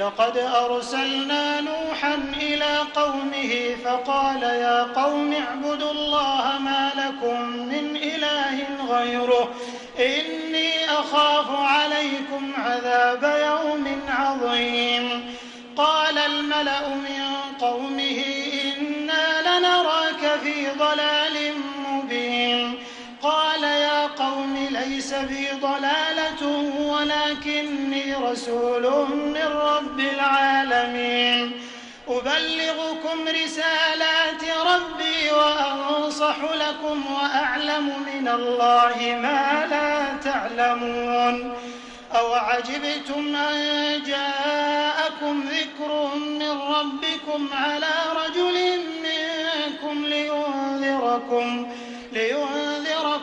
لقد أرسلنا نوحا إلى قومه فقال يا قوم اعبدوا الله ما لكم من إله غيره إني أخاف عليكم عذاب يوم عظيم. قال الملأ من قومه إنا لنراك في ضلال مبين. قال يا قوم ليس بي ضلالة ولكني رسول من رب العالمين. أبلغكم رسالات ربي وأنصح لكم وأعلم من الله ما لا تعلمون. أوعجبتم أن جاءكم ذكر من ربكم على رجل منكم لينذركم لينذركم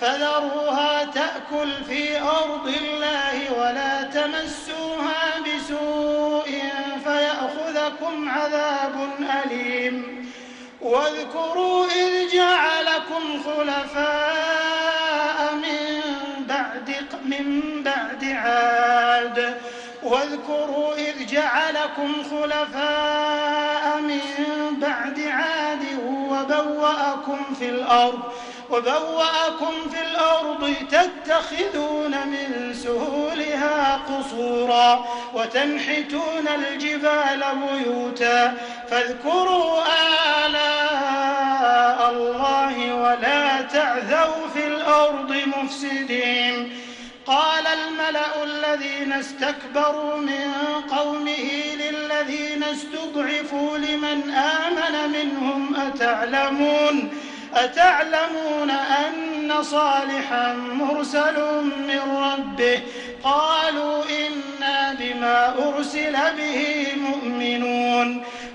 فذروها تأكل في أرض الله ولا تمسوها بسوء فيأخذكم عذاب أليم. واذكروا إذ جعلكم خلفاء من بعد من بعد عاد. واذكروا إذ جعلكم خلفاء من بعد وبوأكم في الأرض وبوأكم في الأرض تتخذون من سهولها قصورا وتنحتون الجبال بيوتا فاذكروا آلاء الله ولا تعثوا في الأرض مفسدين. قال الملأ الذين استكبروا من قومه للذين استضعفوا لمن آمن منهم أتعلمون؟ أتعلمون أن صالحا مرسل من ربه؟ قالوا إنا بما أرسل به مؤمنون.